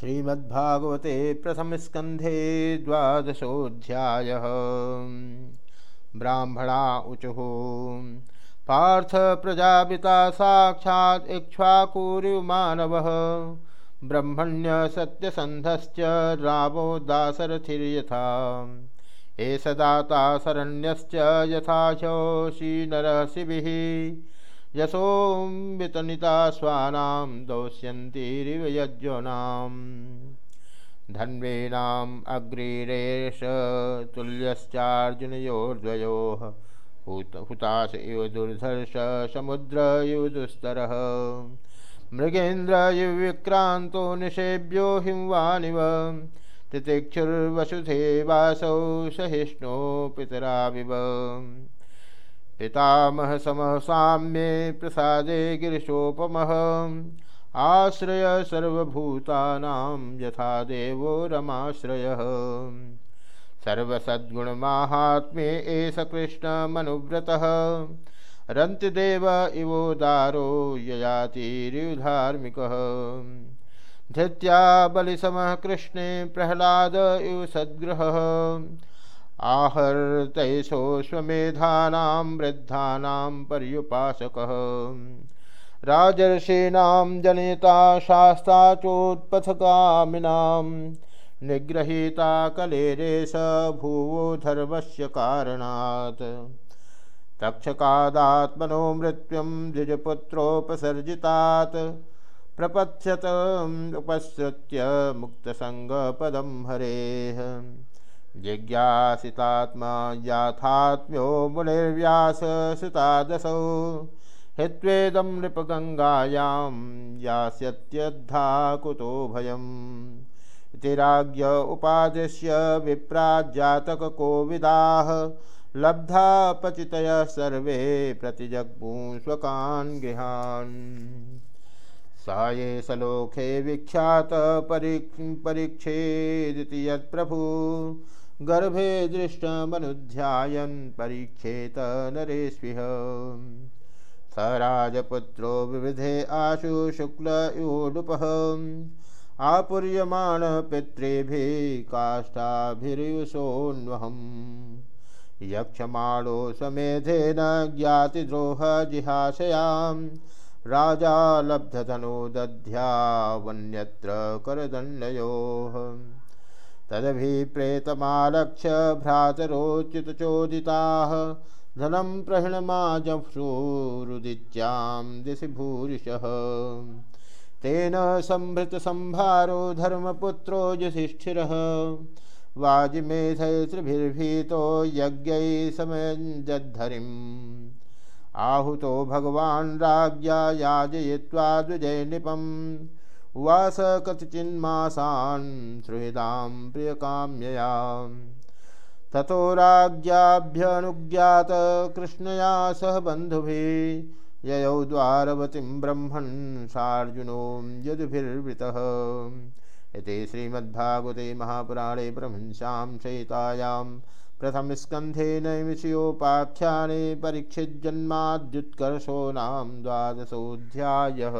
श्रीमद्भागवते प्रथमस्कन्धे द्वादशोऽध्यायः। ब्राह्मणा ऊचुः पार्थ प्रजापिता साक्षात् इक्ष्वाकुर्युमानवः ब्रह्मण्यसत्यसन्धश्च रामो दासरथिर्यथा। एष दाता शरण्यश्च यथा ह्योषी नरसिभिः यशोऽम्बितनिता स्वानां दौष्यन्तीरिव धन्वीनाम् अग्रीरेश तुल्यश्चार्जुनयोर्द्वयोः हुत हुताश इव दुर्धर्ष समुद्र इव दुस्तरः। मृगेन्द्र इव विक्रान्तो निषेभ्यो हिंवानिव तितिक्षुर्वसुधेवासौ सहिष्णो पितराविव। पितामह समः साम्ये प्रसादे गिरिशोपमः आश्रय सर्वभूतानां यथा देवो रमाश्रयः। सर्वसद्गुणमाहात्म्ये एष कृष्णमनुव्रतः। रन्तिदेव इवोदारो ययातिरिवधार्मिकः धृत्या बलिसमः कृष्णे प्रह्लाद इव सद्गृहः आहर्तैषोऽश्वमेधानां वृद्धानां पर्युपासकः। राजर्षीणां जनिता शास्ता चोत्पथगामिनां निगृहीता कलेरेश भुवो धर्मस्य कारणात्। तक्षकादात्मनो मृत्युं द्विजपुत्रोपसर्जितात्। प्रपथ्यत उपसृत्य मुक्तसङ्गपदं हरेः। जिज्ञासितात्मा याथात्म्यो मुनिर्व्यास सुतादसौ हित्वेदं नृपगङ्गायां यास्यत्यद्धा कुतो भयम् इति राज्ञ उपादिश्य विप्राजातककोविदाः लब्धा पचितयः सर्वे प्रतिजग्मू स्वकान् गृहान्। सा सलोखे विख्यात परी परीक्षेदिति यत्प्रभु। गर्भे दृष्टमनुध्यायन् परीक्षेत नरेष्विह। स राजपुत्रो विविधे आशु शुक्ल योडुपः आपूर्यमाण पितृभिः काष्ठाभिर्युषोऽन्वहम् यक्षमाणो समेधेन ज्ञातिद्रोहजिहाशयाम् राजा लब्धधनो दध्यावन्यत्र करदण्डयोः। तदभिप्रेतमालक्ष्य भ्रातरोच्युतचोदिताः। धनं प्रहृणमाजफ्रूरुदित्यां दिशि भूरिशः तेन संभृतसंभारो धर्मपुत्रो युधिष्ठिरः। वाजिमेधैतृभिर्भीतो यज्ञैः समञ्जद्धरिम् आहुतो भगवान् राज्ञा याजयित्वा द्विजय उवास कतिचिन्मासान् सुहृदां प्रियकाम्यया। ततो राज्ञाभ्यनुज्ञात कृष्णया सह बन्धुभिः ययौ द्वारवतीं ब्रह्मन् सार्जुनो यदुभिर्वृतः। इति श्रीमद्भागवते महापुराणे ब्रह्मंस्यां सहितायां प्रथमस्कन्धे नैमिषयोपाख्याने परीक्षिज्जन्माद्युत्कर्षो नाम द्वादशोऽध्यायः।